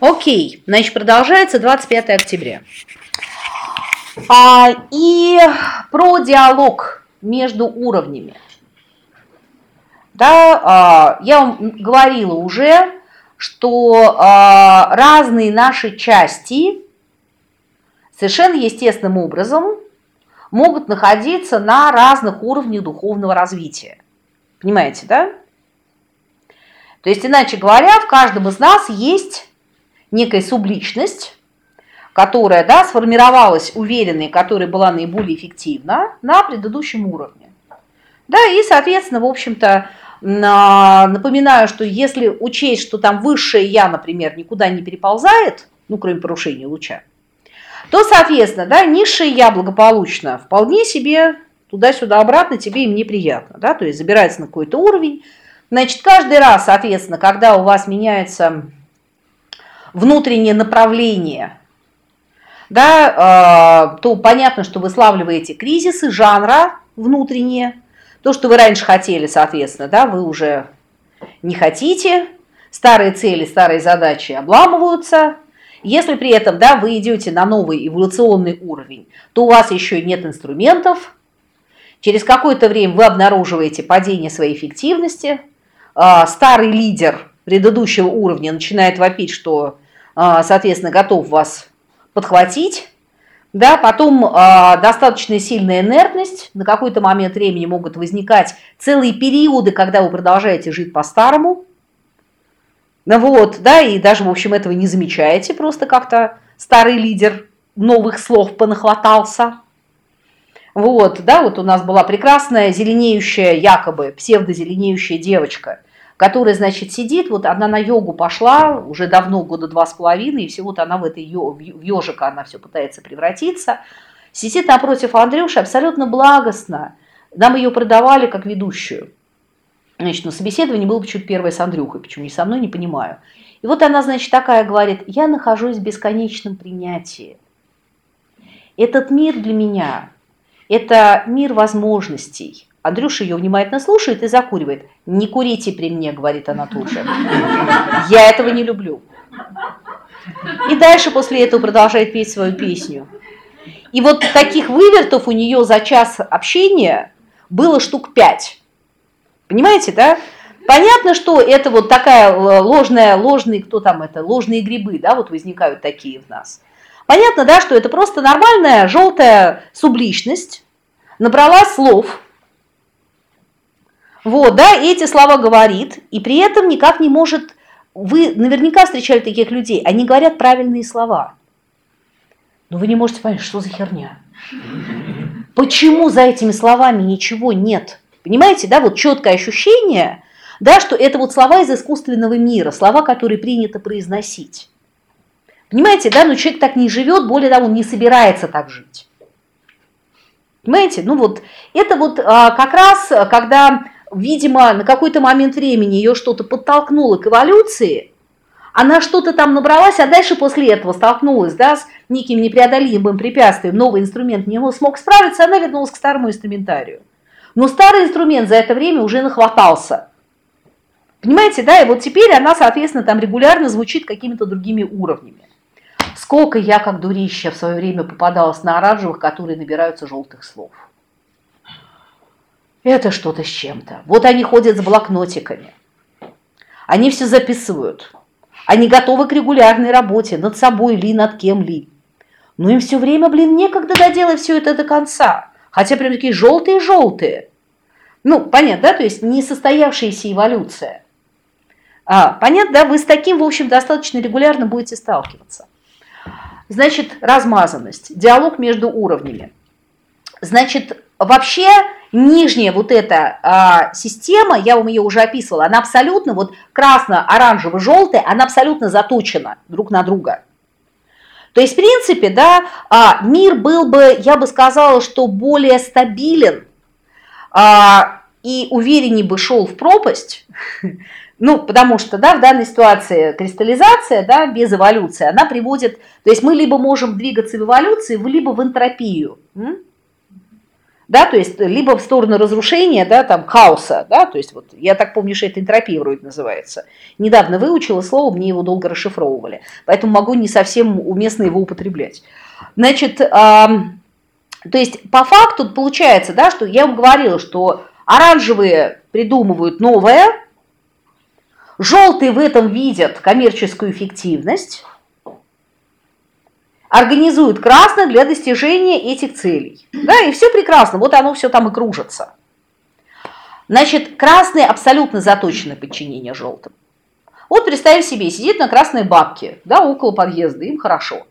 Окей, значит, продолжается 25 октября. А, и про диалог между уровнями. Да, а, я вам говорила уже, что а, разные наши части совершенно естественным образом могут находиться на разных уровнях духовного развития. Понимаете, да? То есть, иначе говоря, в каждом из нас есть некая субличность, которая да, сформировалась уверенной, которая была наиболее эффективна на предыдущем уровне. Да, и, соответственно, в общем-то, напоминаю, что если учесть, что там высшее я, например, никуда не переползает, ну, кроме порушения луча, то, соответственно, да, низшее я благополучно вполне себе туда-сюда обратно тебе им неприятно, да, то есть забирается на какой-то уровень. Значит, каждый раз, соответственно, когда у вас меняется внутреннее направление, да, э, то понятно, что вы славливаете кризисы жанра внутренние, то, что вы раньше хотели, соответственно, да, вы уже не хотите, старые цели, старые задачи обламываются. Если при этом да, вы идете на новый эволюционный уровень, то у вас еще нет инструментов. Через какое-то время вы обнаруживаете падение своей эффективности. А, старый лидер предыдущего уровня начинает вопить, что, а, соответственно, готов вас подхватить. Да, потом э, достаточно сильная инертность, на какой-то момент времени могут возникать целые периоды, когда вы продолжаете жить по-старому. Ну вот, да, и даже, в общем, этого не замечаете, просто как-то старый лидер новых слов понахватался. Вот, да, вот у нас была прекрасная зеленеющая, якобы псевдозеленеющая девочка – которая, значит, сидит, вот она на йогу пошла уже давно, года два с половиной, и всего-то она в этой в ежика она все пытается превратиться, сидит напротив Андрюши абсолютно благостно. Нам ее продавали как ведущую. Значит, на собеседовании было почему-то первое с Андрюхой, почему не со мной, не понимаю. И вот она, значит, такая говорит, я нахожусь в бесконечном принятии. Этот мир для меня – это мир возможностей – Андрюша ее внимательно слушает и закуривает. «Не курите при мне», — говорит она тут же. «Я этого не люблю». И дальше после этого продолжает петь свою песню. И вот таких вывертов у нее за час общения было штук пять. Понимаете, да? Понятно, что это вот такая ложная, ложные, кто там это, ложные грибы, да, вот возникают такие в нас. Понятно, да, что это просто нормальная желтая субличность, набрала слов, вот, да, эти слова говорит, и при этом никак не может... Вы наверняка встречали таких людей, они говорят правильные слова. Но вы не можете понять, что за херня. Почему за этими словами ничего нет? Понимаете, да, вот четкое ощущение, да, что это вот слова из искусственного мира, слова, которые принято произносить. Понимаете, да, но человек так не живет, более того, он не собирается так жить. Понимаете, ну вот, это вот а, как раз, когда видимо, на какой-то момент времени ее что-то подтолкнуло к эволюции, она что-то там набралась, а дальше после этого столкнулась да, с неким непреодолимым препятствием, новый инструмент не смог справиться, она вернулась к старому инструментарию. Но старый инструмент за это время уже нахватался. Понимаете, да, и вот теперь она, соответственно, там регулярно звучит какими-то другими уровнями. Сколько я, как дурища, в свое время попадалась на оранжевых, которые набираются желтых слов. Это что-то с чем-то. Вот они ходят с блокнотиками. Они все записывают. Они готовы к регулярной работе над собой ли, над кем ли. Но им все время, блин, некогда доделать все это до конца. Хотя прям такие желтые-желтые. Ну, понятно, да? То есть несостоявшаяся эволюция. А, понятно, да? Вы с таким, в общем, достаточно регулярно будете сталкиваться. Значит, размазанность, диалог между уровнями. Значит, вообще нижняя вот эта а, система, я вам ее уже описывала, она абсолютно, вот красно-оранжево-желтая, она абсолютно заточена друг на друга. То есть, в принципе, да, а, мир был бы, я бы сказала, что более стабилен а, и увереннее бы шел в пропасть, ну, потому что, да, в данной ситуации кристаллизация, да, без эволюции, она приводит, то есть мы либо можем двигаться в эволюции, либо в энтропию. Да, то есть либо в сторону разрушения, да, там, хаоса, да, то есть вот я так помню, что это энтропия вроде называется. Недавно выучила слово, мне его долго расшифровывали, поэтому могу не совсем уместно его употреблять. Значит, э, то есть по факту получается, да, что я вам говорила, что оранжевые придумывают новое, желтые в этом видят коммерческую эффективность, организуют красных для достижения этих целей. Да, и все прекрасно, вот оно все там и кружится. Значит, красные абсолютно заточены подчинение желтым. Вот представь себе, сидит на красной бабке, да, около подъезда, им хорошо.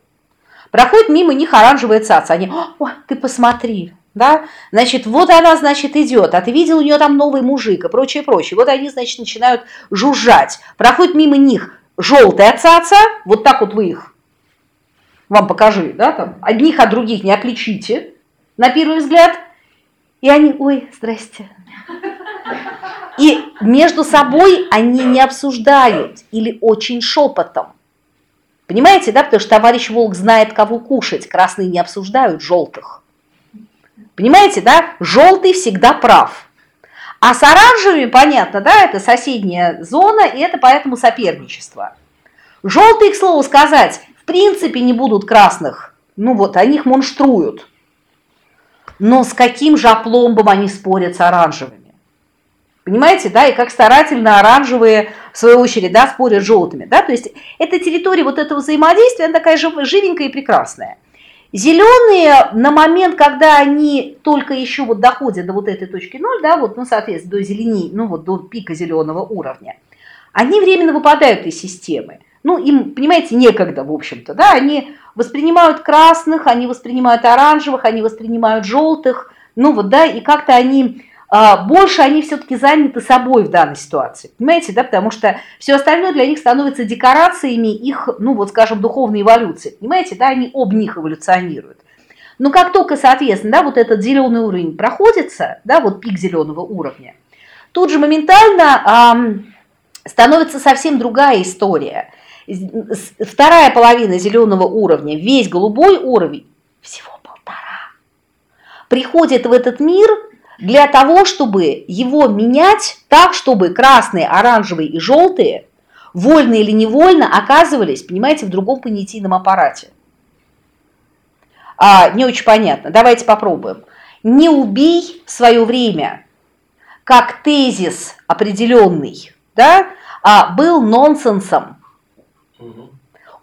Проходит мимо них оранжевая цаца, они, о, ты посмотри, да, значит, вот она, значит, идет, а ты видел у нее там новый мужик и прочее, прочее. Вот они, значит, начинают жужжать. Проходит мимо них желтая цаца, вот так вот вы их вам покажи, да, там, одних от других не отличите, на первый взгляд, и они, ой, здрасте. И между собой они не обсуждают или очень шепотом. Понимаете, да, потому что товарищ Волк знает, кого кушать, красные не обсуждают желтых. Понимаете, да, желтый всегда прав. А с оранжевыми, понятно, да, это соседняя зона, и это поэтому соперничество. Желтые, к слову сказать, принципе не будут красных. Ну вот, они их монструют. Но с каким же опломбом они спорят с оранжевыми? Понимаете, да, и как старательно оранжевые, в свою очередь, да, спорят с желтыми, да, то есть эта территория вот этого взаимодействия, она такая живенькая и прекрасная. Зеленые на момент, когда они только еще вот доходят до вот этой точки 0, да, вот, ну, соответственно, до зелени, ну, вот до пика зеленого уровня, они временно выпадают из системы ну, им, понимаете, некогда, в общем-то, да, они воспринимают красных, они воспринимают оранжевых, они воспринимают желтых, ну вот, да, и как-то они, а, больше они все-таки заняты собой в данной ситуации, понимаете, да, потому что все остальное для них становится декорациями их, ну вот, скажем, духовной эволюции, понимаете, да, они об них эволюционируют. Но как только, соответственно, да, вот этот зеленый уровень проходится, да, вот пик зеленого уровня, тут же моментально э, становится совсем другая история – вторая половина зеленого уровня, весь голубой уровень, всего полтора, приходит в этот мир для того, чтобы его менять так, чтобы красные, оранжевые и желтые, вольно или невольно, оказывались, понимаете, в другом понятийном аппарате. А, не очень понятно. Давайте попробуем. Не убей свое время, как тезис определенный, да, а был нонсенсом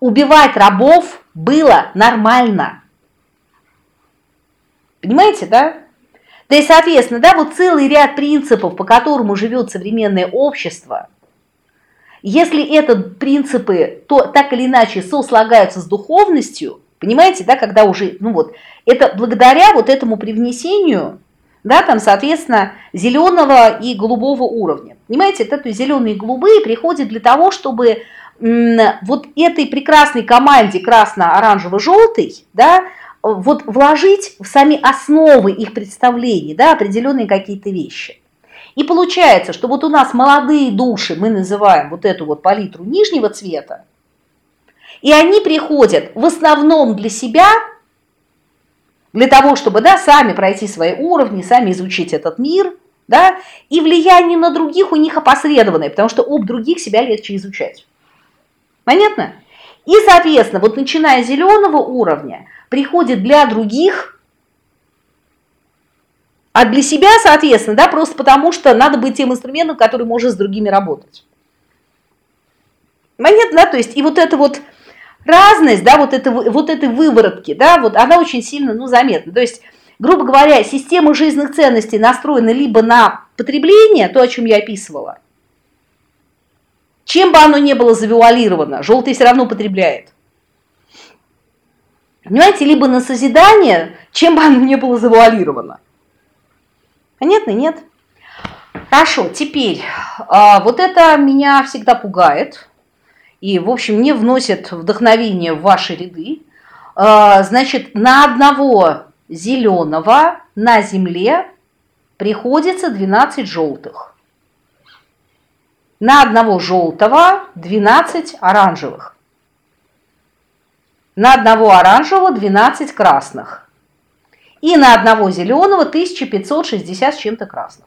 Убивать рабов было нормально. Понимаете, да? Да и, соответственно, да, вот целый ряд принципов, по которому живет современное общество, если это принципы, то так или иначе сослагаются с духовностью, понимаете, да, когда уже, ну вот, это благодаря вот этому привнесению, да, там, соответственно, зеленого и голубого уровня. Понимаете, это, то есть зеленые и голубые приходят для того, чтобы вот этой прекрасной команде красно-оранжево-желтой, да, вот вложить в сами основы их представлений, да, определенные какие-то вещи. И получается, что вот у нас молодые души, мы называем вот эту вот палитру нижнего цвета, и они приходят в основном для себя, для того, чтобы, да, сами пройти свои уровни, сами изучить этот мир, да, и влияние на других у них опосредованное, потому что об других себя легче изучать. Понятно? И, соответственно, вот начиная с зеленого уровня, приходит для других, а для себя, соответственно, да, просто потому что надо быть тем инструментом, который может с другими работать. Понятно, да? То есть и вот эта вот разность, да, вот, это, вот этой выворотки, да, вот она очень сильно, ну, заметна. То есть, грубо говоря, система жизненных ценностей настроена либо на потребление, то, о чем я описывала, чем бы оно ни было завуалировано, желтый все равно употребляет. Понимаете, либо на созидание, чем бы оно ни было завуалировано. Понятно? Нет? Хорошо, теперь, а, вот это меня всегда пугает и, в общем, не вносит вдохновение в ваши ряды. А, значит, на одного зеленого на земле приходится 12 желтых. На одного желтого 12 оранжевых. На одного оранжевого 12 красных. И на одного зеленого 1560 с чем-то красных.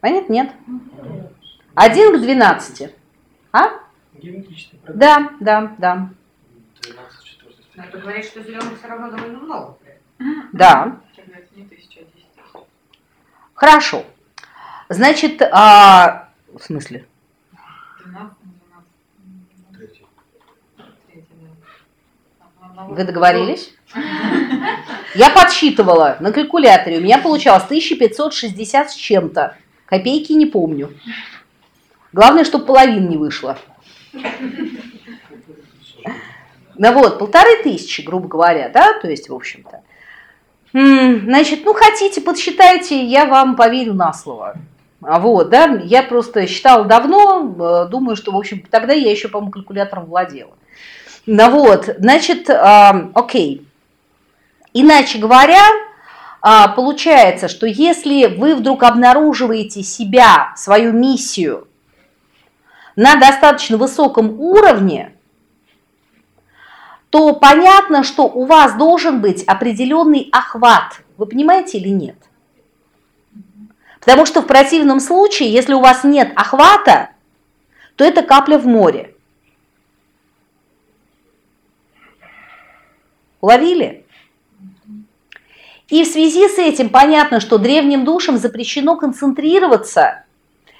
Понятно? Нет. Один к 12. А? Да, да, да. Но это говорит, что зеленых все равно довольно много. Да. Хорошо. Значит, а, в смысле? 12, Вы договорились? Я подсчитывала на калькуляторе. У меня получалось 1560 с чем-то. Копейки не помню. Главное, чтобы половина не вышло. Ну вот, полторы тысячи, грубо говоря, да, то есть, в общем-то. Значит, ну, хотите, подсчитайте, я вам поверю на слово. А вот, да, я просто считала давно, э, думаю, что, в общем, тогда я еще, по-моему, калькулятором владела. Ну вот, значит, э, окей. Иначе говоря, э, получается, что если вы вдруг обнаруживаете себя, свою миссию на достаточно высоком уровне, то понятно, что у вас должен быть определенный охват. Вы понимаете или нет? Потому что в противном случае, если у вас нет охвата, то это капля в море. Ловили? И в связи с этим понятно, что древним душам запрещено концентрироваться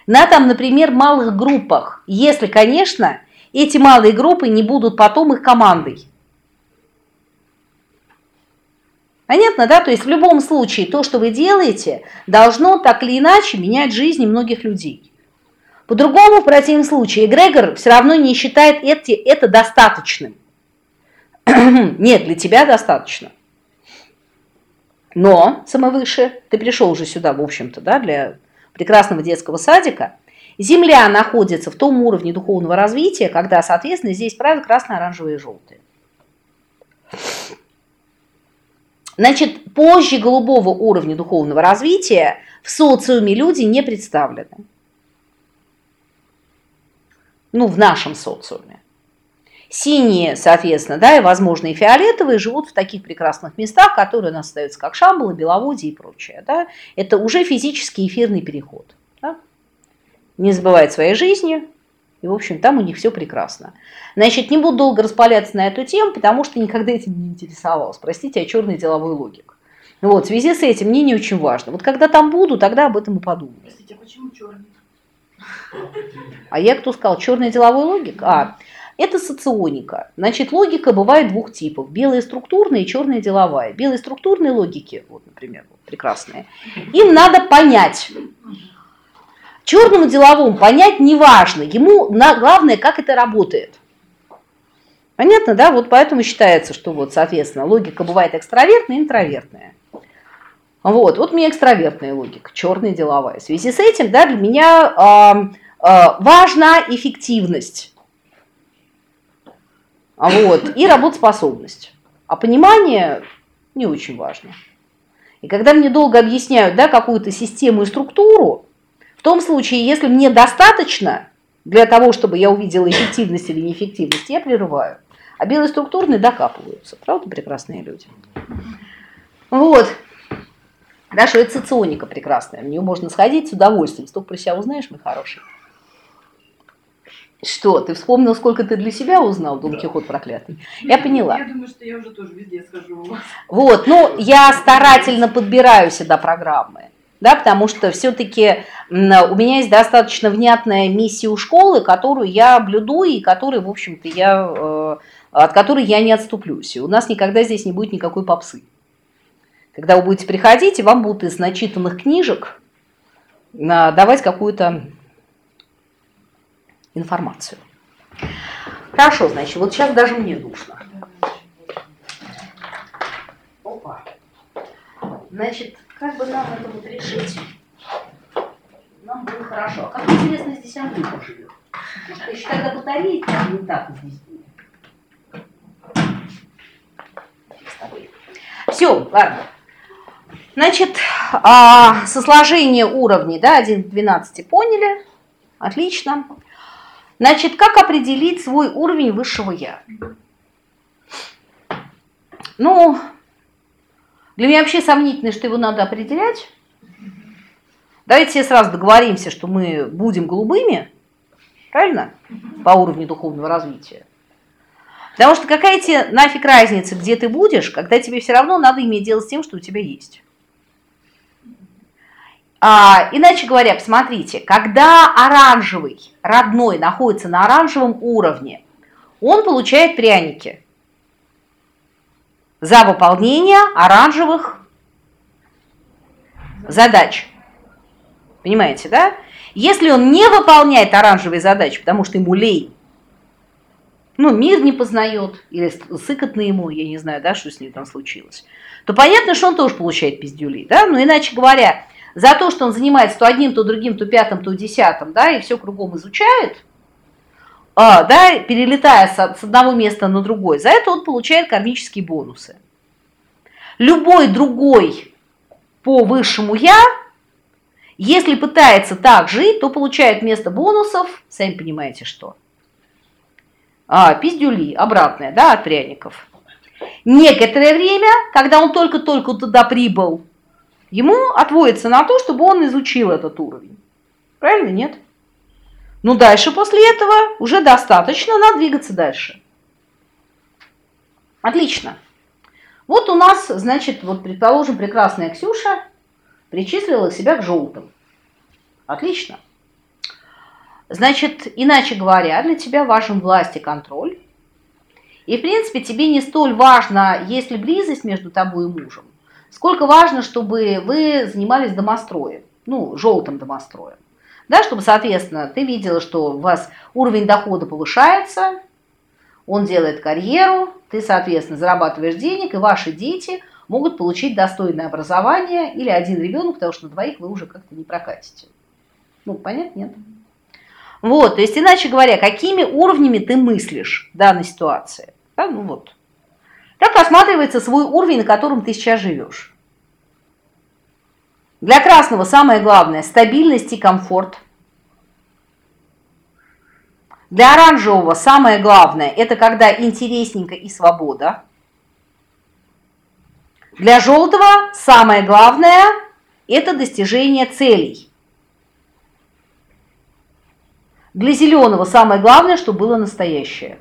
на там, например, малых группах, если, конечно, эти малые группы не будут потом их командой. Понятно, да? То есть в любом случае то, что вы делаете, должно так или иначе менять жизни многих людей. По-другому, в противном случае, эгрегор все равно не считает эти, это достаточным. Нет, для тебя достаточно. Но, самовыше, ты пришел уже сюда, в общем-то, да, для прекрасного детского садика. Земля находится в том уровне духовного развития, когда, соответственно, здесь правят красные, оранжевые и желтые. Значит, позже голубого уровня духовного развития в социуме люди не представлены. Ну, в нашем социуме. Синие, соответственно, да, и, возможно, и фиолетовые живут в таких прекрасных местах, которые у нас остаются как Шамбалы, Беловодье и прочее. Да. Это уже физический эфирный переход. Да. Не забывает своей жизни, и, в общем, там у них все прекрасно. Значит, не буду долго распаляться на эту тему, потому что никогда этим не интересовалась. Простите, а черный деловой логик. Вот, в связи с этим мне не очень важно. Вот когда там буду, тогда об этом и подумаю. Простите, а почему черный? А я кто сказал? Черный деловой логик? А, это соционика. Значит, логика бывает двух типов. Белая структурная и черная деловая. Белые структурные логики, вот, например, прекрасные, им надо понять, Черному деловому понять не важно, ему главное, как это работает. Понятно, да? Вот поэтому считается, что вот, соответственно, логика бывает экстравертная и интровертная. Вот, вот мне экстравертная логика, черная деловая. В связи с этим, да, для меня э, э, важна эффективность. Вот, и работоспособность. А понимание не очень важно. И когда мне долго объясняют, да, какую-то систему и структуру, том случае, если мне достаточно для того, чтобы я увидела эффективность или неэффективность, я прерываю. А белые структурные докапываются. Правда, прекрасные люди? Вот. Хорошо, это соционика прекрасная. В нее можно сходить с удовольствием. Столько про себя узнаешь, мой хороший. Что, ты вспомнил, сколько ты для себя узнал, Дон Кихот проклятый? Я поняла. Я думаю, что я уже тоже везде скажу. Вот, ну, я старательно подбираю сюда программы да, потому что все-таки у меня есть достаточно внятная миссия у школы, которую я блюду и которой, в общем-то, я, э, от которой я не отступлюсь. И у нас никогда здесь не будет никакой попсы. Когда вы будете приходить, и вам будут из начитанных книжек давать какую-то информацию. Хорошо, значит, вот сейчас даже мне душно. Опа. Значит, как бы нам это вот решить, нам было хорошо. А как интересно здесь Андрюха живет. То есть когда батареи там не так здесь Все, ладно. Значит, а, со сложения уровней, да, 1 к 12 поняли. Отлично. Значит, как определить свой уровень высшего я? Ну, для меня вообще сомнительно, что его надо определять. Давайте все сразу договоримся, что мы будем голубыми, правильно? По уровню духовного развития. Потому что какая тебе нафиг разница, где ты будешь, когда тебе все равно надо иметь дело с тем, что у тебя есть. А, иначе говоря, посмотрите, когда оранжевый, родной, находится на оранжевом уровне, он получает пряники за выполнение оранжевых задач. Понимаете, да? Если он не выполняет оранжевые задачи, потому что ему лень, ну, мир не познает, или сыкотно ему, я не знаю, да, что с ним там случилось, то понятно, что он тоже получает пиздюлей, да, но иначе говоря, за то, что он занимается то одним, то другим, то пятым, то десятым, да, и все кругом изучает, да, перелетая с, одного места на другое, за это он получает кармические бонусы. Любой другой по высшему «я», если пытается так жить, то получает вместо бонусов, сами понимаете что, а, пиздюли, обратное, да, от пряников. Некоторое время, когда он только-только туда прибыл, ему отводится на то, чтобы он изучил этот уровень. Правильно, нет? Ну, дальше после этого уже достаточно, надо двигаться дальше. Отлично. Вот у нас, значит, вот, предположим, прекрасная Ксюша причислила себя к желтым. Отлично. Значит, иначе говоря, для тебя важен власть и контроль. И, в принципе, тебе не столь важно, есть ли близость между тобой и мужем, сколько важно, чтобы вы занимались домостроем, ну, желтым домостроем да, чтобы, соответственно, ты видела, что у вас уровень дохода повышается, он делает карьеру, ты, соответственно, зарабатываешь денег, и ваши дети могут получить достойное образование или один ребенок, потому что на двоих вы уже как-то не прокатите. Ну, понятно, нет? Вот, то есть, иначе говоря, какими уровнями ты мыслишь в данной ситуации? Да, ну вот. Как рассматривается свой уровень, на котором ты сейчас живешь? Для красного самое главное – стабильность и комфорт. Для оранжевого самое главное – это когда интересненько и свобода. Для желтого самое главное – это достижение целей. Для зеленого самое главное, чтобы было настоящее.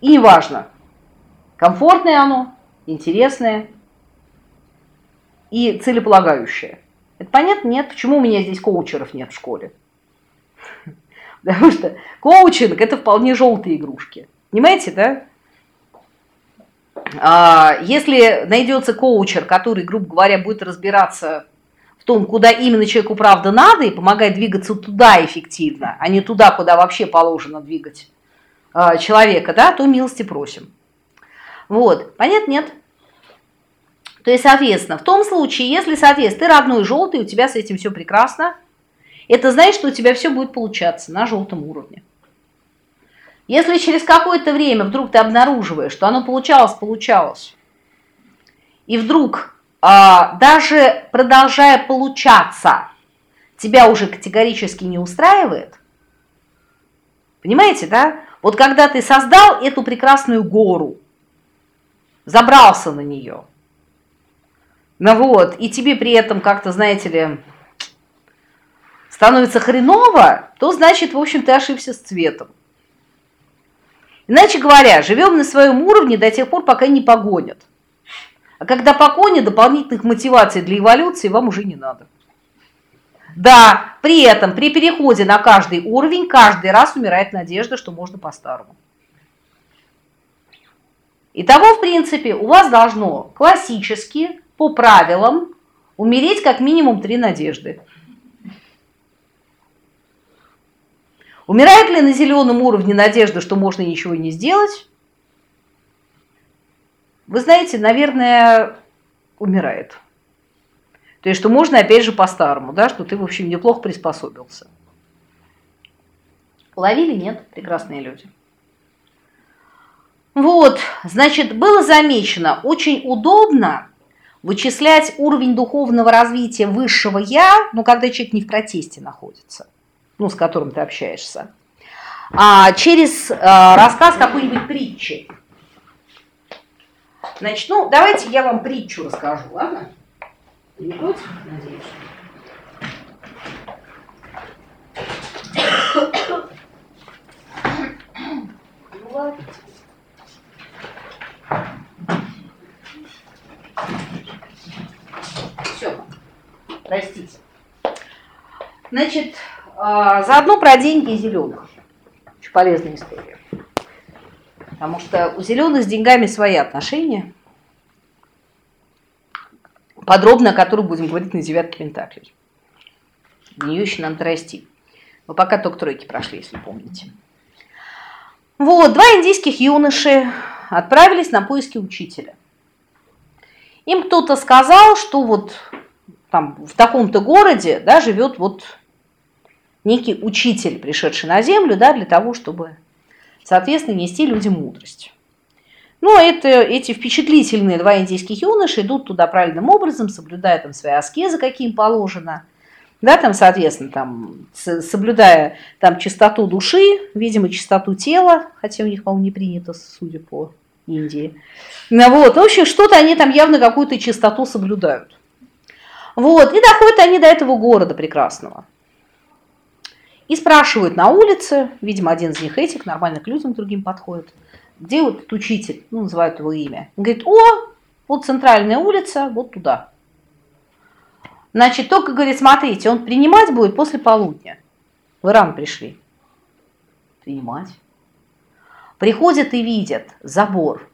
И неважно, комфортное оно, интересное – и целеполагающее. Это понятно? Нет. Почему у меня здесь коучеров нет в школе? Потому что коучинг – это вполне желтые игрушки. Понимаете, да? А, если найдется коучер, который, грубо говоря, будет разбираться в том, куда именно человеку правда надо, и помогать двигаться туда эффективно, а не туда, куда вообще положено двигать а, человека, да, то милости просим. Вот, понятно? Нет. То есть, соответственно, в том случае, если, соответственно, ты родной желтый, у тебя с этим все прекрасно, это значит, что у тебя все будет получаться на желтом уровне. Если через какое-то время вдруг ты обнаруживаешь, что оно получалось, получалось, и вдруг, а, даже продолжая получаться, тебя уже категорически не устраивает, понимаете, да? Вот когда ты создал эту прекрасную гору, забрался на нее – ну вот, и тебе при этом как-то, знаете ли, становится хреново, то значит, в общем, ты ошибся с цветом. Иначе говоря, живем на своем уровне до тех пор, пока не погонят. А когда погонят, дополнительных мотиваций для эволюции вам уже не надо. Да, при этом, при переходе на каждый уровень, каждый раз умирает надежда, что можно по-старому. Итого, в принципе, у вас должно классически по правилам умереть как минимум три надежды. Умирает ли на зеленом уровне надежда, что можно ничего не сделать? Вы знаете, наверное, умирает. То есть, что можно опять же по-старому, да, что ты, в общем, неплохо приспособился. Ловили? Нет? Прекрасные люди. Вот, значит, было замечено, очень удобно вычислять уровень духовного развития высшего «я», ну, когда человек не в протесте находится, ну, с которым ты общаешься, а через а, рассказ какой-нибудь притчи. Значит, ну, давайте я вам притчу расскажу, ладно? Не надеюсь? Ну, ладно. Простите. Значит, а, заодно про деньги и зеленых. Очень полезная история. Потому что у зеленых с деньгами свои отношения, подробно о которых будем говорить на девятке Пентаклей. До нее еще надо расти. Мы пока только тройки прошли, если помните. Вот, два индийских юноши отправились на поиски учителя. Им кто-то сказал, что вот там в таком-то городе да, живет вот некий учитель, пришедший на землю, да, для того, чтобы соответственно, нести людям мудрость. Ну, это, эти впечатлительные два индийских юноши идут туда правильным образом, соблюдая там свои аскезы, какие им положено, да, там, соответственно, там, соблюдая там чистоту души, видимо, чистоту тела, хотя у них, по-моему, не принято, судя по Индии. Ну, вот, в общем, что-то они там явно какую-то чистоту соблюдают. Вот, и доходят они до этого города прекрасного. И спрашивают на улице, видимо, один из них этих, нормально к людям другим подходит, где вот этот учитель, ну, называют его имя. Он говорит, о, вот центральная улица, вот туда. Значит, только, говорит, смотрите, он принимать будет после полудня. Вы рано пришли. Принимать. Приходят и видят забор.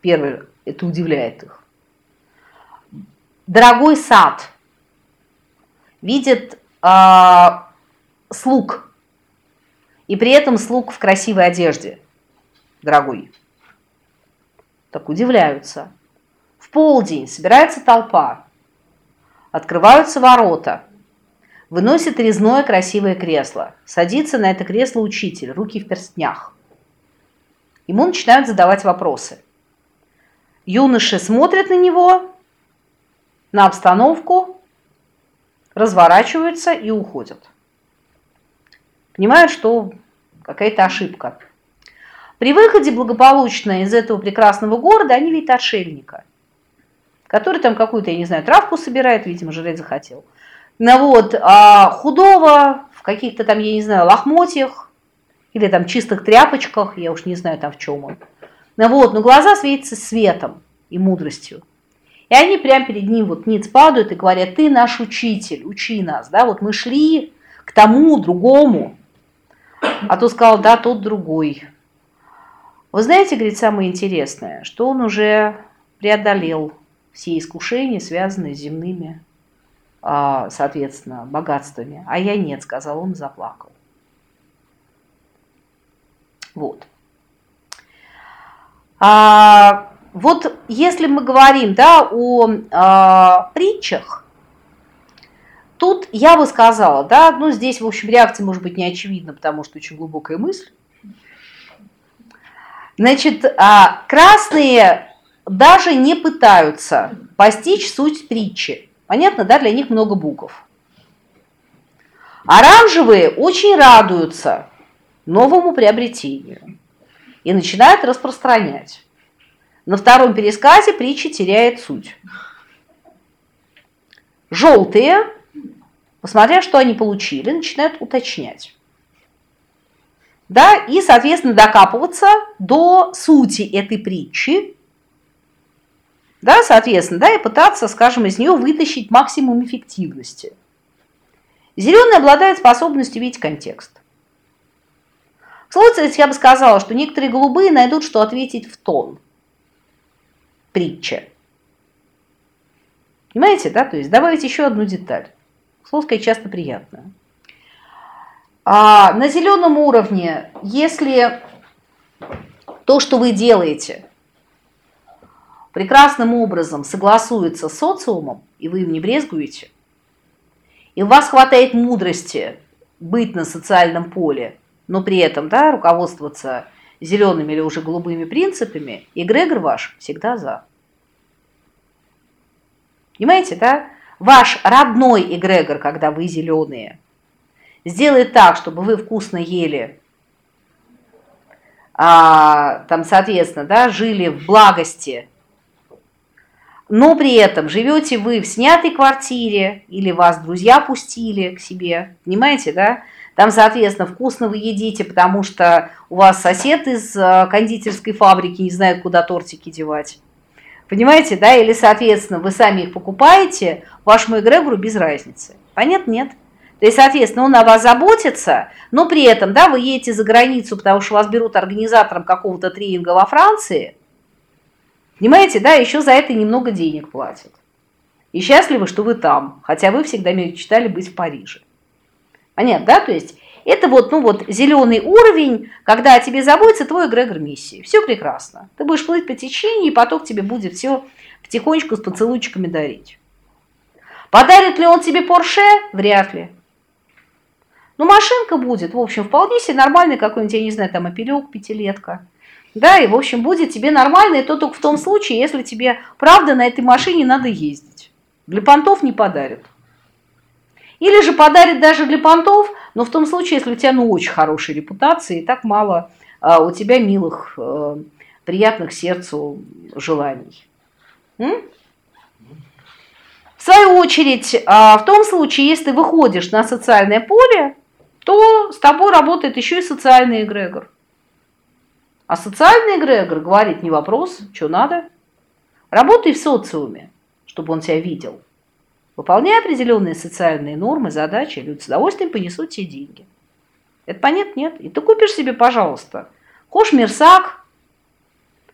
Первый, это удивляет их. Дорогой сад. Видят а, слуг. И при этом слуг в красивой одежде, дорогой. Так удивляются. В полдень собирается толпа. Открываются ворота. Выносит резное красивое кресло. Садится на это кресло учитель, руки в перстнях. Ему начинают задавать вопросы. Юноши смотрят на него, на обстановку, разворачиваются и уходят понимают, что какая-то ошибка. При выходе благополучно из этого прекрасного города они видят отшельника, который там какую-то, я не знаю, травку собирает, видимо, жрать захотел. Ну вот, а худого в каких-то там, я не знаю, лохмотьях или там чистых тряпочках, я уж не знаю там в чем он. Ну вот, но глаза светятся светом и мудростью. И они прямо перед ним вот ниц падают и говорят, ты наш учитель, учи нас, да, вот мы шли к тому, другому, а то сказал, да, тот другой. Вы знаете, говорит, самое интересное, что он уже преодолел все искушения, связанные с земными, а, соответственно, богатствами. А я нет, сказал он, заплакал. Вот. А, вот если мы говорим да, о а, притчах, Тут я бы сказала, да, ну здесь, в общем, реакция может быть не очевидна, потому что очень глубокая мысль. Значит, а, красные даже не пытаются постичь суть притчи. Понятно, да, для них много букв. Оранжевые очень радуются новому приобретению и начинают распространять. На втором пересказе притча теряет суть. Желтые посмотря, что они получили, начинают уточнять. Да, и, соответственно, докапываться до сути этой притчи, да, соответственно, да, и пытаться, скажем, из нее вытащить максимум эффективности. Зеленый обладает способностью видеть контекст. В случае, я бы сказала, что некоторые голубые найдут, что ответить в тон. Притча. Понимаете, да? То есть добавить еще одну деталь. Сладкое часто приятное. А на зеленом уровне, если то, что вы делаете, прекрасным образом согласуется с социумом, и вы им не брезгуете, и у вас хватает мудрости быть на социальном поле, но при этом да, руководствоваться зелеными или уже голубыми принципами, эгрегор ваш всегда за. Понимаете, да? ваш родной эгрегор, когда вы зеленые, сделает так, чтобы вы вкусно ели а, там, соответственно, да, жили в благости, но при этом живете вы в снятой квартире или вас друзья пустили к себе, понимаете, да? Там, соответственно, вкусно вы едите, потому что у вас сосед из а, кондитерской фабрики не знает, куда тортики девать. Понимаете, да? Или, соответственно, вы сами их покупаете, вашему эгрегору без разницы. Понятно? Нет. То есть, соответственно, он о вас заботится, но при этом, да, вы едете за границу, потому что вас берут организатором какого-то тренинга во Франции, понимаете, да, еще за это немного денег платят. И счастливы, что вы там, хотя вы всегда мечтали быть в Париже. Понятно, да? То есть это вот, ну вот, зеленый уровень, когда о тебе заботится твой эгрегор миссии. Все прекрасно. Ты будешь плыть по течению, и поток тебе будет все потихонечку с поцелуйчиками дарить. Подарит ли он тебе Порше? Вряд ли. Ну, машинка будет, в общем, вполне себе нормальный какой-нибудь, я не знаю, там, опелек, пятилетка. Да, и, в общем, будет тебе нормально, то только в том случае, если тебе, правда, на этой машине надо ездить. Для понтов не подарят. Или же подарит даже для понтов, но в том случае, если у тебя, ну, очень хорошая репутация, и так мало а, у тебя милых, а, приятных сердцу желаний. М? В свою очередь, а, в том случае, если ты выходишь на социальное поле, то с тобой работает еще и социальный эгрегор. А социальный эгрегор говорит, не вопрос, что надо. Работай в социуме, чтобы он тебя видел. Выполняя определенные социальные нормы, задачи, люди с удовольствием понесут тебе деньги. Это понятно? Нет. И ты купишь себе, пожалуйста, хошь мерсак,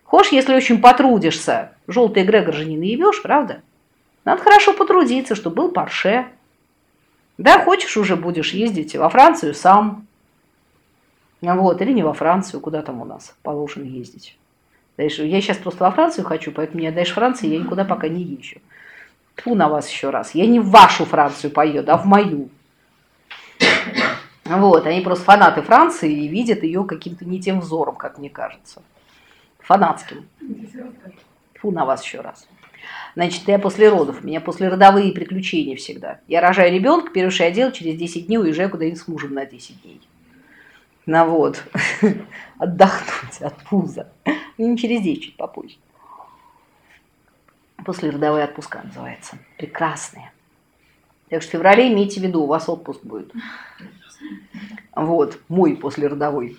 хошь, если очень потрудишься, желтый эгрегор же не наебешь, правда? Надо хорошо потрудиться, чтобы был парше, да, хочешь уже будешь ездить во Францию сам. Вот, или не во Францию, куда там у нас положено ездить. Я сейчас просто во Францию хочу, поэтому я дальше Франции я никуда пока не езжу. Тьфу на вас еще раз. Я не в вашу Францию поеду, а в мою. Вот, они просто фанаты Франции и видят ее каким-то не тем взором, как мне кажется. Фанатским. Фу на вас еще раз. Значит, я после родов, у меня после родовые приключения всегда. Я рожаю ребенка, я делаю, через 10 дней уезжаю куда-нибудь с мужем на 10 дней. На вот, отдохнуть от пуза. Ну, не через 10, чуть попозже. После родовые отпуска называется. Прекрасные. Так что в феврале имейте в виду, у вас отпуск будет. Вот, мой после родовой.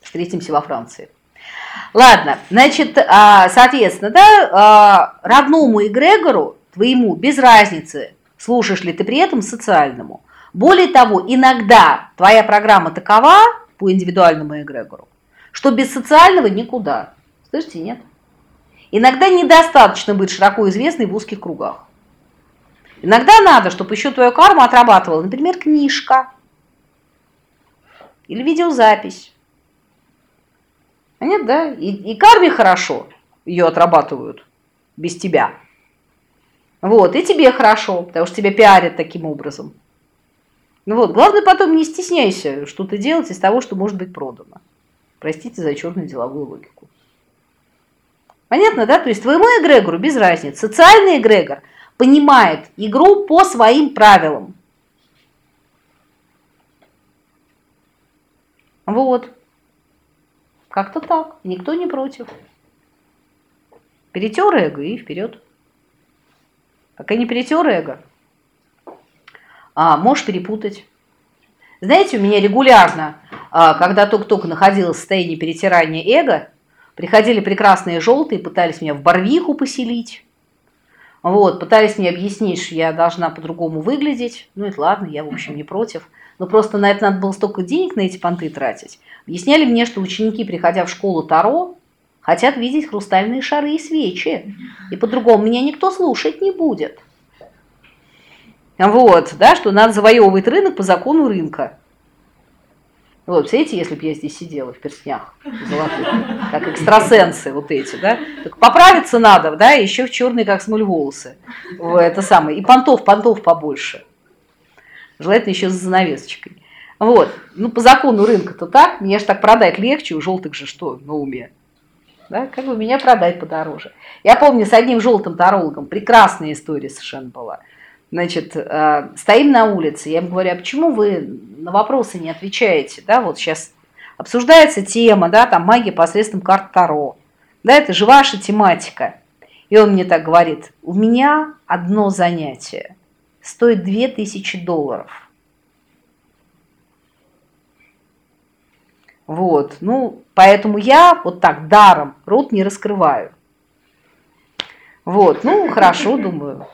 Встретимся во Франции. Ладно, значит, а, соответственно, да, а, родному эгрегору, твоему, без разницы, слушаешь ли ты при этом социальному. Более того, иногда твоя программа такова по индивидуальному эгрегору, что без социального никуда. Слышите, нет? Иногда недостаточно быть широко известной в узких кругах. Иногда надо, чтобы еще твою карму отрабатывала, например, книжка или видеозапись нет, да? И, и карме хорошо ее отрабатывают без тебя. Вот, и тебе хорошо, потому что тебя пиарят таким образом. Ну вот, главное потом не стесняйся что-то делать из того, что может быть продано. Простите за черную деловую логику. Понятно, да? То есть твоему эгрегору без разницы. Социальный эгрегор понимает игру по своим правилам. Вот. Как-то так. Никто не против. Перетер эго и вперед. Пока не перетер эго, а, можешь перепутать. Знаете, у меня регулярно, а, когда только-только находилось в состоянии перетирания эго, приходили прекрасные желтые, пытались меня в барвиху поселить. Вот, пытались мне объяснить, что я должна по-другому выглядеть. Ну, это ладно, я, в общем, не против. Но просто на это надо было столько денег на эти понты тратить. Объясняли мне, что ученики, приходя в школу Таро, хотят видеть хрустальные шары и свечи. И по-другому меня никто слушать не будет. Вот, да, что надо завоевывать рынок по закону рынка. Вот, представляете, если бы я здесь сидела в перстнях золотых, как экстрасенсы вот эти, да, так поправиться надо, да, еще в черные, как смоль, волосы. Это самое. И понтов, понтов побольше. Желательно еще с занавесочкой. Вот. Ну, по закону рынка-то так. Мне же так продать легче, у желтых же что на уме? Да, как бы меня продать подороже. Я помню, с одним желтым тарологом прекрасная история совершенно была. Значит, э, стоим на улице, я ему говорю, а почему вы на вопросы не отвечаете? Да, вот сейчас обсуждается тема, да, там магия посредством карт Таро. Да, это же ваша тематика. И он мне так говорит, у меня одно занятие стоит 2000 долларов. Вот, ну, поэтому я вот так даром рот не раскрываю. Вот, ну, хорошо, думаю,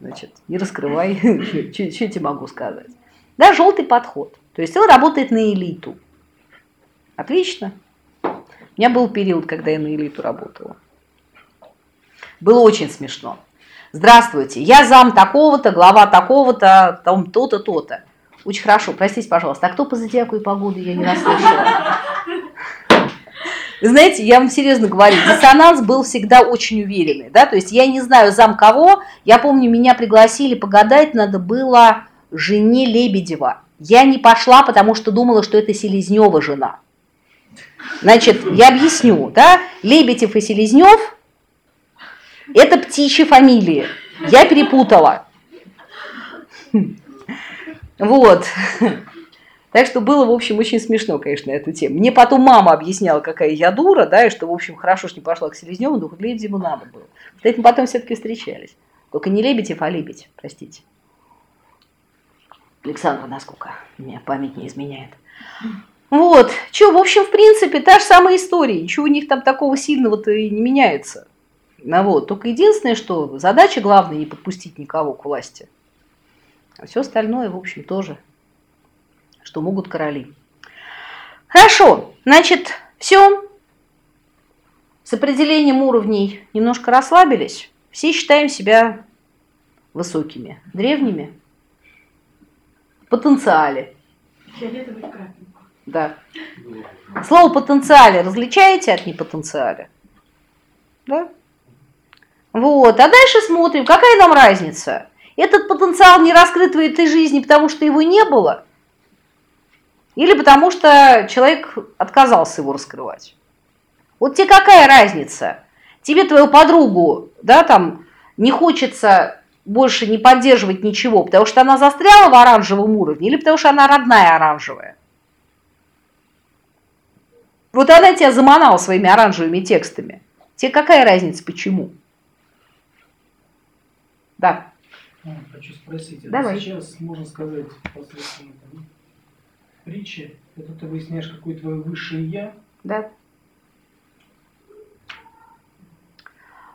значит, не раскрывай, что я тебе могу сказать. Да, желтый подход. То есть он работает на элиту. Отлично. У меня был период, когда я на элиту работала. Было очень смешно. Здравствуйте, я зам такого-то, глава такого-то, там то-то, то-то. Очень хорошо, простите, пожалуйста, а кто по зодиаку и погоде, я не расслышала. Знаете, я вам серьезно говорю, диссонанс был всегда очень уверенный, да, то есть я не знаю зам кого, я помню, меня пригласили погадать, надо было жене Лебедева. Я не пошла, потому что думала, что это Селезнева жена. Значит, я объясню, да, Лебедев и Селезнев – это птичьи фамилии. Я перепутала. Вот. Так что было, в общем, очень смешно, конечно, эту тему. Мне потом мама объясняла, какая я дура, да, и что, в общем, хорошо, что не пошла к Селезневу, но Лебедеву надо было. Кстати, мы потом все-таки встречались. Только не Лебедев, а Лебедь, простите. Александра, насколько меня память не изменяет. Вот, что, в общем, в принципе, та же самая история, ничего у них там такого сильного-то и не меняется. Ну, вот. Только единственное, что задача главная не подпустить никого к власти. А все остальное, в общем, тоже что могут короли. Хорошо, значит, все. С определением уровней немножко расслабились. Все считаем себя высокими, древними, в потенциале. Да. Слово потенциале различаете от непотенциаля? Да? Вот. А дальше смотрим, какая нам разница. Этот потенциал не раскрыт в этой жизни, потому что его не было – или потому что человек отказался его раскрывать. Вот тебе какая разница? Тебе твою подругу, да, там, не хочется больше не поддерживать ничего, потому что она застряла в оранжевом уровне, или потому что она родная оранжевая. Вот она тебя заманала своими оранжевыми текстами. Тебе какая разница, почему? Да. Хочу спросить, Давай. сейчас можно сказать посредством притчи, это ты выясняешь, какое твое высшее я. Да.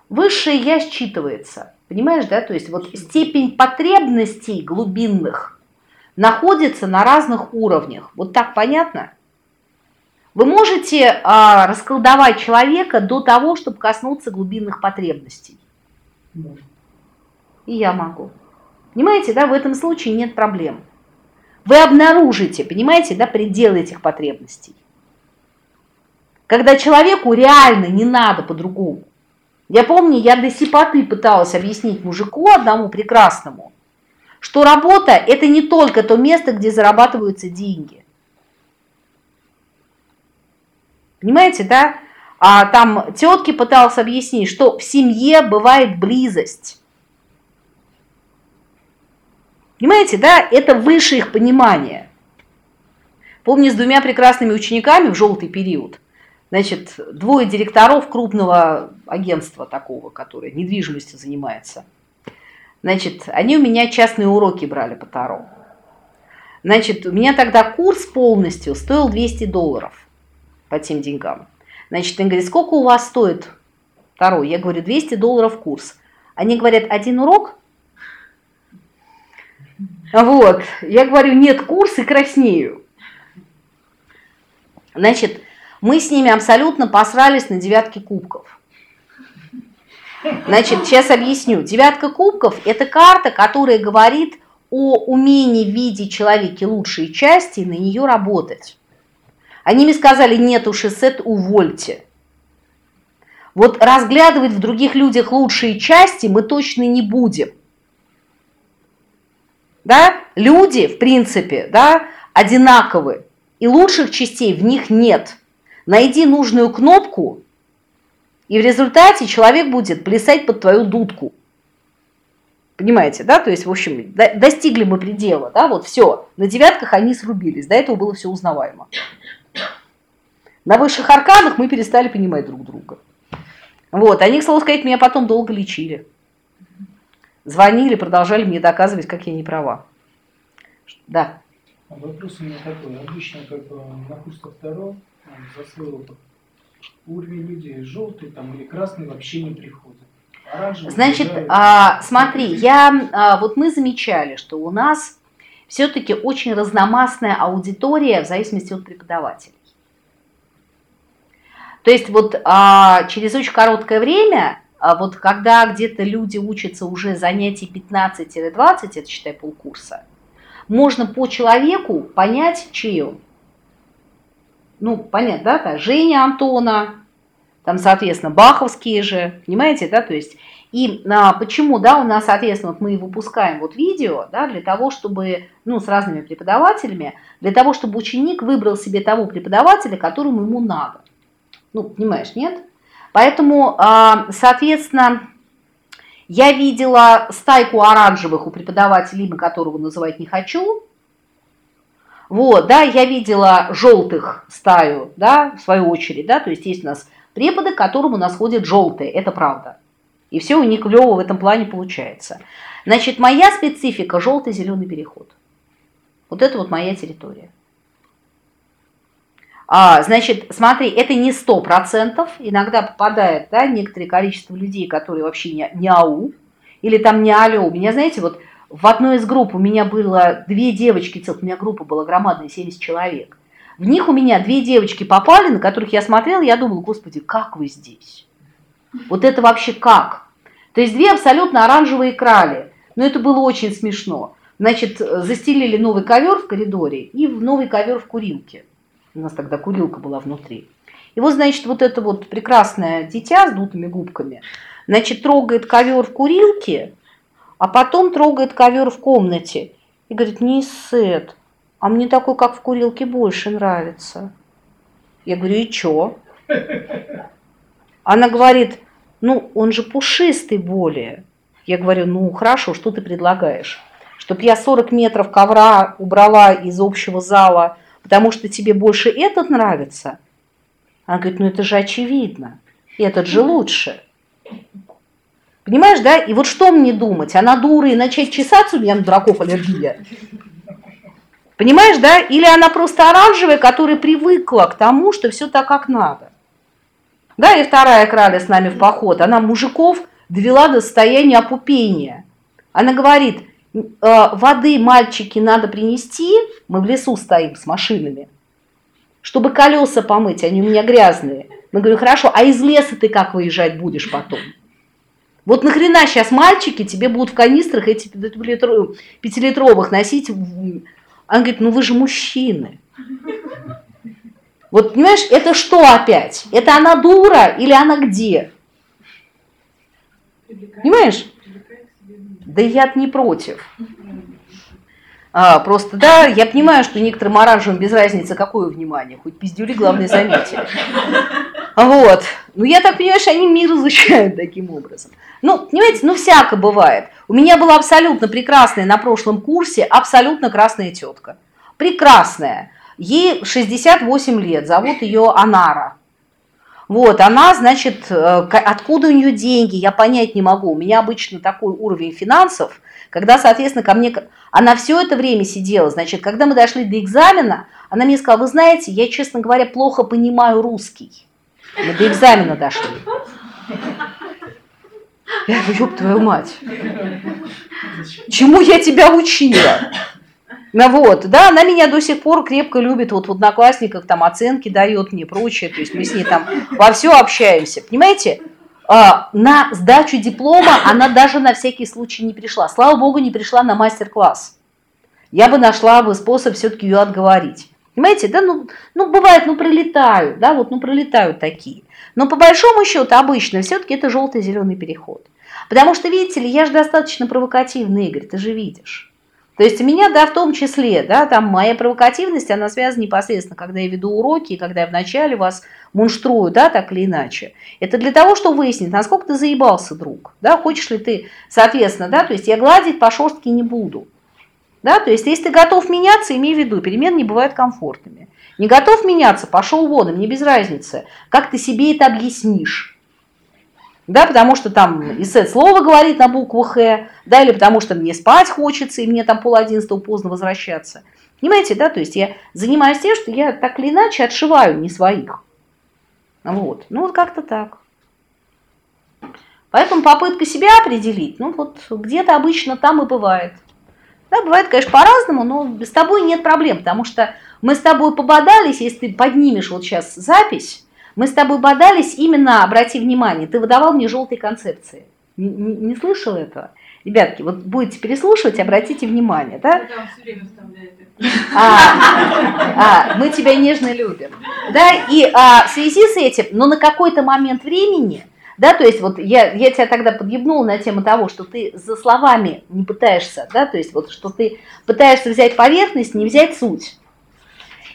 Высшее я считывается. Понимаешь, да? То есть вот степень потребностей глубинных находится на разных уровнях. Вот так понятно? Вы можете а, расколдовать человека до того, чтобы коснуться глубинных потребностей. Можно. И я могу. Понимаете, да, в этом случае нет проблем вы обнаружите, понимаете, да, пределы этих потребностей. Когда человеку реально не надо по-другому. Я помню, я до сипоты пыталась объяснить мужику одному прекрасному, что работа – это не только то место, где зарабатываются деньги. Понимаете, да? А там тетки пыталась объяснить, что в семье бывает близость. Понимаете, да, это выше их понимания. Помню, с двумя прекрасными учениками в желтый период, значит, двое директоров крупного агентства такого, которое недвижимостью занимается. Значит, они у меня частные уроки брали по Таро. Значит, у меня тогда курс полностью стоил 200 долларов по тем деньгам. Значит, они говорят, сколько у вас стоит Таро? Я говорю, 200 долларов курс. Они говорят, один урок вот, я говорю, нет, курс и краснею. Значит, мы с ними абсолютно посрались на девятке кубков. Значит, сейчас объясню. Девятка кубков – это карта, которая говорит о умении видеть человеке лучшие части и на нее работать. Они мне сказали, нет уж, эсет, увольте. Вот разглядывать в других людях лучшие части мы точно не будем да, люди, в принципе, да, одинаковы, и лучших частей в них нет. Найди нужную кнопку, и в результате человек будет плясать под твою дудку. Понимаете, да? То есть, в общем, достигли мы предела, да, вот все. На девятках они срубились, до этого было все узнаваемо. На высших арканах мы перестали понимать друг друга. Вот, они, к слову сказать, меня потом долго лечили. Звонили, продолжали мне доказывать, как я не права. Да. А вопрос у меня такой. Обычно как бы на курс втором за свой опыт уровень людей желтый там или красный вообще не приходит. Оранжевый Значит, а, смотри, я, а, вот мы замечали, что у нас все-таки очень разномастная аудитория в зависимости от преподавателей. То есть вот а, через очень короткое время, вот когда где-то люди учатся уже занятий 15-20, это считай полкурса, можно по человеку понять, чей он. Ну, понятно, да, так, Женя Антона, там, соответственно, баховские же, понимаете, да, то есть, и а, почему, да, у нас, соответственно, вот мы выпускаем вот видео, да, для того, чтобы, ну, с разными преподавателями, для того, чтобы ученик выбрал себе того преподавателя, которому ему надо. Ну, понимаешь, нет? Поэтому, а, соответственно, я видела стайку оранжевых у преподавателей, имя которого называть не хочу. Вот, да, я видела желтых стаю, да, в свою очередь, да, то есть есть у нас преподы, к которым у нас ходят желтые, это правда. И все у них клево в этом плане получается. Значит, моя специфика – желтый-зеленый переход. Вот это вот моя территория. А, значит, смотри, это не сто процентов. Иногда попадает да, некоторое количество людей, которые вообще не, не ау, или там не алё. У меня, знаете, вот в одной из групп у меня было две девочки, у меня группа была громадная, 70 человек. В них у меня две девочки попали, на которых я смотрела, я думала, господи, как вы здесь? Вот это вообще как? То есть две абсолютно оранжевые крали. Но это было очень смешно. Значит, застелили новый ковер в коридоре и в новый ковер в курилке. У нас тогда курилка была внутри. И вот, значит, вот это вот прекрасное дитя с дутыми губками, значит, трогает ковер в курилке, а потом трогает ковер в комнате. И говорит, не сет, а мне такой, как в курилке, больше нравится. Я говорю, и чё? Она говорит, ну, он же пушистый более. Я говорю, ну, хорошо, что ты предлагаешь? Чтоб я 40 метров ковра убрала из общего зала – потому что тебе больше этот нравится. Она говорит, ну это же очевидно, этот же лучше. Понимаешь, да? И вот что мне думать? Она дура и начать чесаться, у меня на дураков аллергия. Понимаешь, да? Или она просто оранжевая, которая привыкла к тому, что все так, как надо. Да, и вторая краля с нами в поход, она мужиков довела до состояния опупения. Она говорит, воды мальчики надо принести, мы в лесу стоим с машинами, чтобы колеса помыть, они у меня грязные. Мы говорим, хорошо, а из леса ты как выезжать будешь потом? Вот нахрена сейчас мальчики тебе будут в канистрах эти пятилитровых носить? Она говорит, ну вы же мужчины. Вот понимаешь, это что опять? Это она дура или она где? Понимаешь? Да я не против. А, просто, да, я понимаю, что некоторым оранжевым без разницы, какое внимание, хоть пиздюли, главное, заметили. Вот. Ну, я так понимаю, что они мир изучают таким образом. Ну, понимаете, ну, всяко бывает. У меня была абсолютно прекрасная на прошлом курсе, абсолютно красная тетка. Прекрасная. Ей 68 лет, зовут ее Анара. Вот, она, значит, э, откуда у нее деньги, я понять не могу. У меня обычно такой уровень финансов, когда, соответственно, ко мне... Она все это время сидела, значит, когда мы дошли до экзамена, она мне сказала, вы знаете, я, честно говоря, плохо понимаю русский. Мы до экзамена дошли. Я говорю, ёб твою мать. Чему я тебя учила? Ну вот, да, она меня до сих пор крепко любит, вот в одноклассниках там оценки дает мне, прочее, то есть мы с ней там во все общаемся, понимаете? А, на сдачу диплома она даже на всякий случай не пришла. Слава богу, не пришла на мастер-класс. Я бы нашла бы способ все-таки ее отговорить. Понимаете, да, ну, ну бывает, ну пролетают, да, вот, ну пролетают такие. Но по большому счету обычно все-таки это желтый-зеленый переход. Потому что, видите ли, я же достаточно провокативный, Игорь, ты же видишь. То есть меня, да, в том числе, да, там моя провокативность, она связана непосредственно, когда я веду уроки, когда я вначале вас мунштрую, да, так или иначе. Это для того, чтобы выяснить, насколько ты заебался, друг, да, хочешь ли ты, соответственно, да, то есть я гладить по шерстке не буду, да, то есть если ты готов меняться, имей в виду, перемены не бывают комфортными. Не готов меняться, пошел вон, мне без разницы. Как ты себе это объяснишь? Да, потому что там и слово говорит на букву Х, да, или потому что мне спать хочется, и мне там пол одиннадцатого поздно возвращаться. Понимаете, да, то есть я занимаюсь тем, что я так или иначе отшиваю не своих. Вот, ну вот как-то так. Поэтому попытка себя определить, ну вот где-то обычно там и бывает. Да, бывает, конечно, по-разному, но с тобой нет проблем, потому что мы с тобой пободались, если ты поднимешь вот сейчас запись, мы с тобой бодались именно, обрати внимание, ты выдавал мне желтые концепции. Не, не, не слышал этого? Ребятки, вот будете переслушивать, обратите внимание, да? А, а, мы тебя нежно любим. Да, и а, в связи с этим, но на какой-то момент времени, да, то есть вот я, я тебя тогда подъебнула на тему того, что ты за словами не пытаешься, да, то есть вот что ты пытаешься взять поверхность, не взять суть.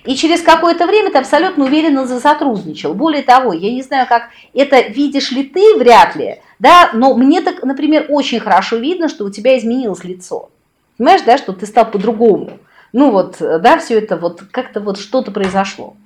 И через какое-то время ты абсолютно уверенно сотрудничал. Более того, я не знаю, как это видишь ли ты, вряд ли, да, но мне так, например, очень хорошо видно, что у тебя изменилось лицо. Понимаешь, да, что ты стал по-другому. Ну вот, да, все это вот как-то вот что-то произошло.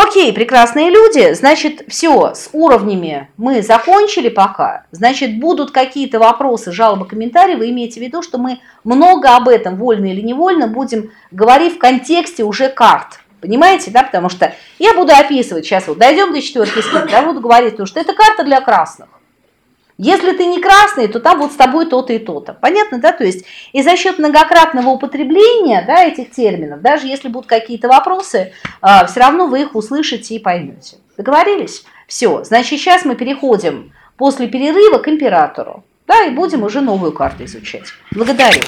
Окей, прекрасные люди, значит, все, с уровнями мы закончили пока. Значит, будут какие-то вопросы, жалобы, комментарии, вы имеете в виду, что мы много об этом, вольно или невольно, будем говорить в контексте уже карт. Понимаете, да, потому что я буду описывать, сейчас вот дойдем до четверки я буду говорить, что это карта для красных. Если ты не красный, то там вот с тобой то-то и то-то. Понятно, да? То есть и за счет многократного употребления да, этих терминов, даже если будут какие-то вопросы, а, все равно вы их услышите и поймете. Договорились? Все, значит, сейчас мы переходим после перерыва к императору. Да, и будем уже новую карту изучать. Благодарю.